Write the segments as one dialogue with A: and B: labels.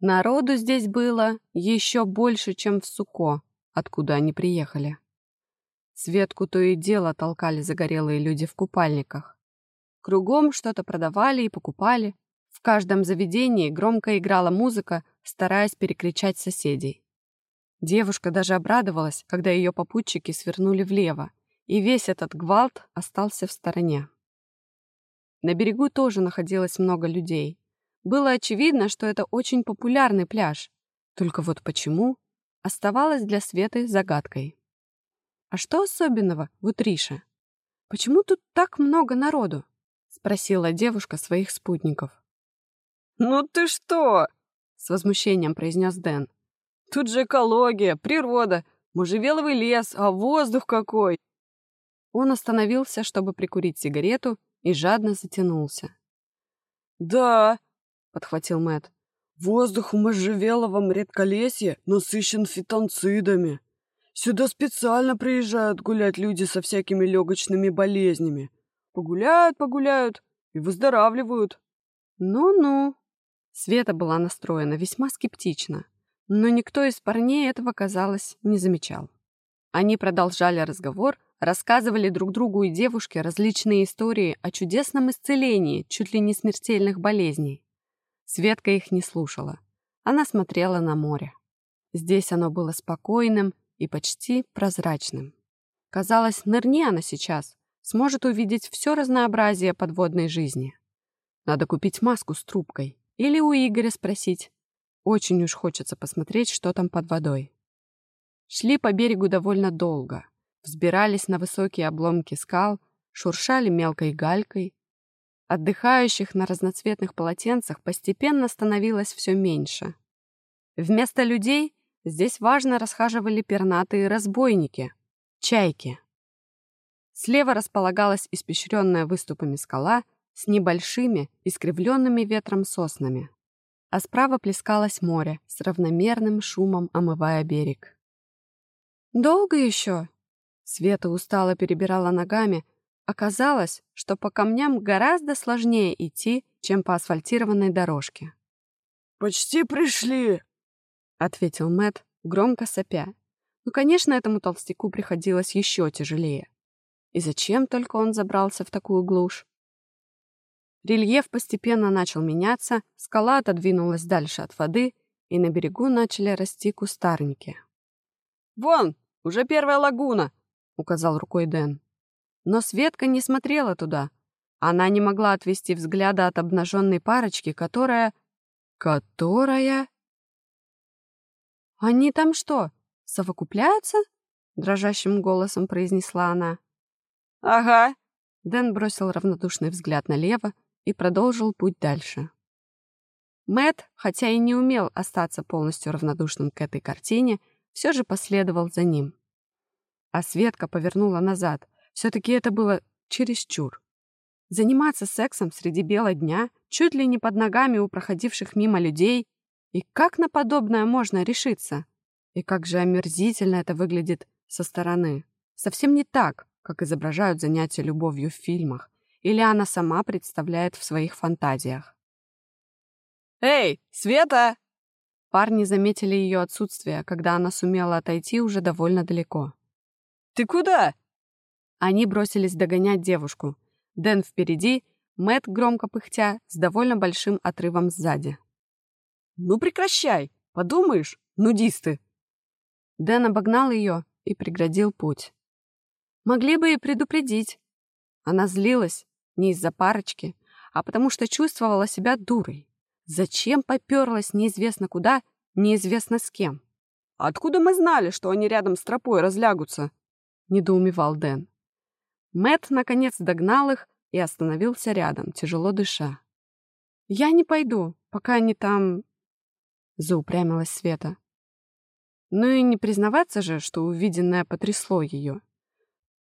A: Народу здесь было еще больше, чем в Суко, откуда они приехали. Светку то и дело толкали загорелые люди в купальниках. Кругом что-то продавали и покупали. В каждом заведении громко играла музыка, стараясь перекричать соседей. Девушка даже обрадовалась, когда ее попутчики свернули влево, и весь этот гвалт остался в стороне. На берегу тоже находилось много людей. Было очевидно, что это очень популярный пляж. Только вот почему, оставалось для Светы загадкой. «А что особенного в Утрише? Почему тут так много народу?» — спросила девушка своих спутников.
B: «Ну ты что?»
A: — с возмущением произнес Дэн.
B: «Тут же экология, природа, можжевеловый лес, а воздух какой!»
A: Он остановился, чтобы прикурить сигарету, и жадно затянулся.
B: «Да», — подхватил Мэт. «Воздух в можжевеловом редколесье насыщен фитонцидами. Сюда специально приезжают гулять люди со всякими легочными болезнями. Погуляют, погуляют и выздоравливают».
A: «Ну-ну». Света была настроена весьма скептично, но никто из парней этого, казалось, не замечал. Они продолжали разговор, рассказывали друг другу и девушке различные истории о чудесном исцелении чуть ли не смертельных болезней. Светка их не слушала. Она смотрела на море. Здесь оно было спокойным и почти прозрачным. Казалось, нырни она сейчас, сможет увидеть все разнообразие подводной жизни. Надо купить маску с трубкой или у Игоря спросить. Очень уж хочется посмотреть, что там под водой. Шли по берегу довольно долго взбирались на высокие обломки скал, шуршали мелкой галькой. Отдыхающих на разноцветных полотенцах постепенно становилось все меньше. Вместо людей здесь важно расхаживали пернатые разбойники — чайки. Слева располагалась испещренная выступами скала с небольшими, искривленными ветром соснами, а справа плескалось море с равномерным шумом, омывая берег. «Долго еще?» Света устало перебирала ногами. Оказалось, что по камням гораздо сложнее идти, чем по асфальтированной дорожке.
B: «Почти пришли», — ответил
A: Мэт, громко сопя. Ну, конечно, этому толстяку приходилось еще тяжелее. И зачем только он забрался в такую глушь? Рельеф постепенно начал меняться, скала отодвинулась дальше от воды, и на берегу начали расти кустарники.
B: «Вон, уже первая лагуна!»
A: — указал рукой Дэн. Но Светка не смотрела туда. Она не могла отвести взгляда от обнаженной парочки, которая... Которая... «Они там что, совокупляются?» — дрожащим голосом произнесла она.
B: «Ага».
A: Дэн бросил равнодушный взгляд налево и продолжил путь дальше. Мэт, хотя и не умел остаться полностью равнодушным к этой картине, все же последовал за ним. А Светка повернула назад. Все-таки это было чересчур. Заниматься сексом среди бела дня, чуть ли не под ногами у проходивших мимо людей. И как на подобное можно решиться? И как же омерзительно это выглядит со стороны. Совсем не так, как изображают занятия любовью в фильмах. Или она сама представляет в своих фантазиях.
B: «Эй, Света!»
A: Парни заметили ее отсутствие, когда она сумела отойти уже довольно далеко.
B: «Ты куда?»
A: Они бросились догонять девушку. Дэн впереди, Мэт громко пыхтя, с довольно большим отрывом сзади.
B: «Ну прекращай! Подумаешь, нудисты!»
A: Дэн обогнал ее и преградил путь. Могли бы и предупредить. Она злилась не из-за парочки, а потому что чувствовала себя дурой. Зачем поперлась неизвестно куда, неизвестно с кем?
B: «Откуда мы знали, что они рядом с тропой разлягутся?»
A: — недоумевал Дэн. Мэт наконец догнал их и остановился рядом, тяжело дыша. «Я не пойду, пока они там...» — заупрямилась Света. Ну и не признаваться же, что увиденное потрясло ее.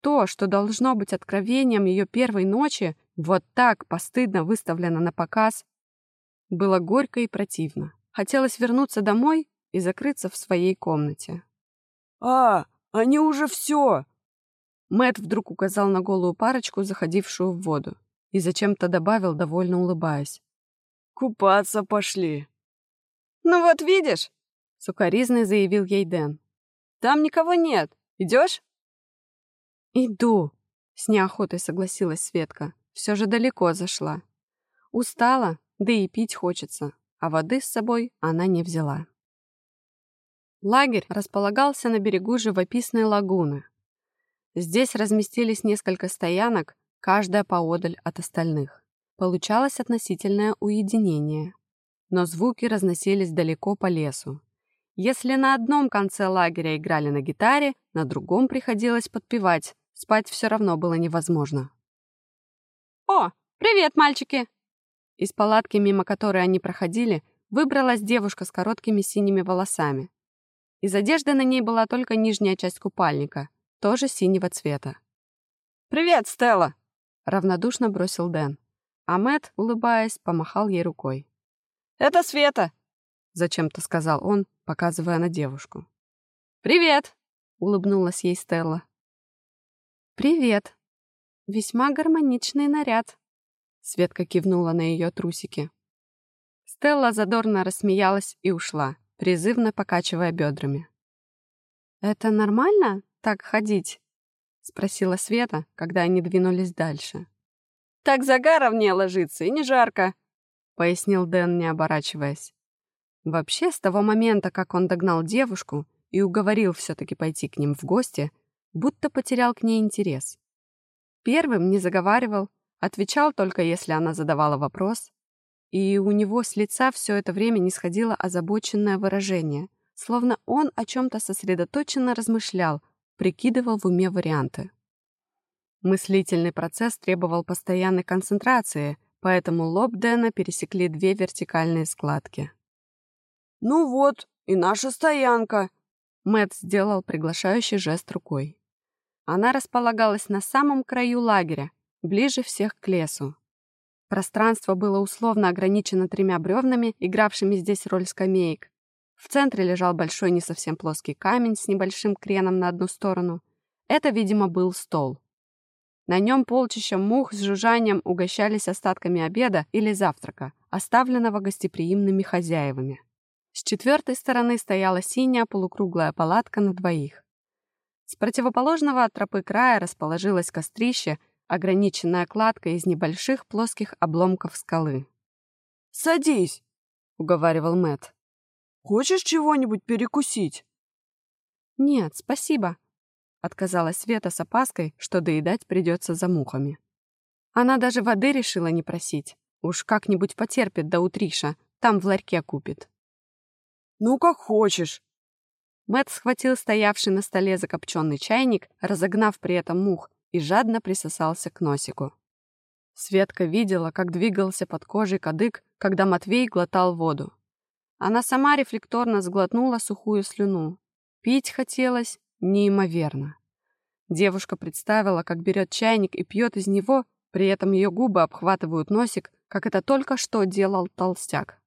A: То, что должно быть откровением ее первой ночи, вот так постыдно выставлено на показ, было горько и противно. Хотелось вернуться домой и закрыться в своей комнате.
B: «А, они уже все!»
A: Мэт вдруг указал на голую парочку, заходившую в воду, и зачем-то добавил, довольно улыбаясь.
B: «Купаться пошли!» «Ну вот видишь», —
A: сукоризный заявил ей Дэн.
B: «Там никого нет. Идешь?»
A: «Иду», — с неохотой согласилась Светка. Все же далеко зашла. Устала, да и пить хочется, а воды с собой она не взяла. Лагерь располагался на берегу живописной лагуны. Здесь разместились несколько стоянок, каждая поодаль от остальных. Получалось относительное уединение. Но звуки разносились далеко по лесу. Если на одном конце лагеря играли на гитаре, на другом приходилось подпевать, спать все равно было невозможно. «О, привет, мальчики!» Из палатки, мимо которой они проходили, выбралась девушка с короткими синими волосами. Из одежды на ней была только нижняя часть купальника, тоже синего цвета.
B: «Привет, Стелла!»
A: — равнодушно бросил Дэн. А Мэтт, улыбаясь, помахал ей рукой.
B: «Это Света!»
A: — зачем-то сказал он, показывая на девушку.
B: «Привет!»
A: — улыбнулась ей Стелла. «Привет! Весьма гармоничный наряд!» Светка кивнула на ее трусики. Стелла задорно рассмеялась и ушла призывно покачивая бедрами. «Это нормально, так ходить?» — спросила Света, когда они двинулись дальше.
B: «Так загара в ней ложится, и не жарко», —
A: пояснил Дэн, не оборачиваясь. Вообще, с того момента, как он догнал девушку и уговорил все-таки пойти к ним в гости, будто потерял к ней интерес. Первым не заговаривал, отвечал только если она задавала вопрос, и у него с лица все это время не сходило озабоченное выражение, словно он о чем-то сосредоточенно размышлял, прикидывал в уме варианты. Мыслительный процесс требовал постоянной концентрации, поэтому лоб Дэна пересекли две вертикальные складки.
B: «Ну вот, и наша стоянка!»
A: Мэтт сделал приглашающий жест рукой. Она располагалась на самом краю лагеря, ближе всех к лесу. Пространство было условно ограничено тремя бревнами, игравшими здесь роль скамеек. В центре лежал большой не совсем плоский камень с небольшим креном на одну сторону. Это, видимо, был стол. На нем полчища мух с жужжанием угощались остатками обеда или завтрака, оставленного гостеприимными хозяевами. С четвертой стороны стояла синяя полукруглая палатка на двоих. С противоположного от тропы края расположилось кострище — ограниченная кладка из небольших плоских обломков скалы.
B: «Садись», — уговаривал Мэт. «Хочешь чего-нибудь перекусить?»
A: «Нет, спасибо», — отказалась Света с опаской, что доедать придется за мухами. Она даже воды решила не просить. Уж как-нибудь потерпит до утриша, там в ларьке купит.
B: «Ну, как хочешь».
A: Мэт схватил стоявший на столе закопченный чайник, разогнав при этом мух, и жадно присосался к носику. Светка видела, как двигался под кожей кадык, когда Матвей глотал воду. Она сама рефлекторно сглотнула сухую слюну. Пить хотелось неимоверно. Девушка представила, как берет чайник и пьет из него, при этом ее губы обхватывают носик, как это только что делал толстяк.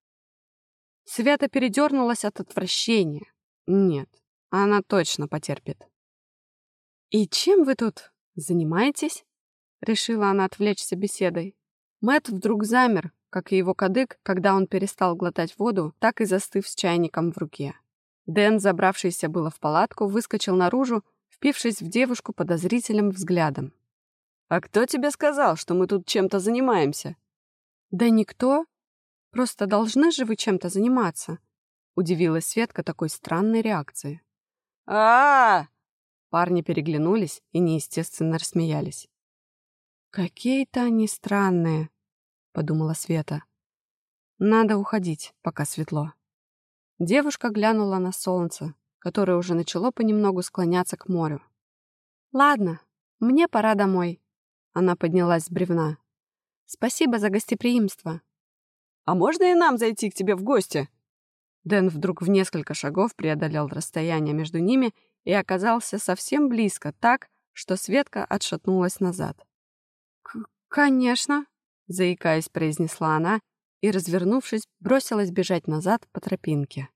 A: Света передернулась от отвращения. Нет, она точно потерпит. «И чем вы тут «Занимаетесь?» — решила она отвлечься беседой. Мэт вдруг замер, как и его кадык, когда он перестал глотать воду, так и застыв с чайником в руке. Дэн, забравшийся было в палатку, выскочил наружу, впившись в девушку подозрительным взглядом.
B: «А кто тебе сказал, что мы тут чем-то занимаемся?»
A: «Да никто. Просто должны же вы чем-то заниматься», — удивилась Светка такой странной реакции.
B: а, -а, -а
A: Парни переглянулись и неестественно рассмеялись. «Какие-то они странные», — подумала Света. «Надо уходить, пока светло». Девушка глянула на солнце, которое уже начало понемногу склоняться к морю. «Ладно, мне пора домой», — она поднялась с бревна. «Спасибо за гостеприимство».
B: «А можно и нам зайти к тебе в гости?»
A: Дэн вдруг в несколько шагов преодолел расстояние между ними и оказался совсем близко, так, что Светка отшатнулась назад. «Конечно», — заикаясь, произнесла она и, развернувшись, бросилась бежать назад по тропинке.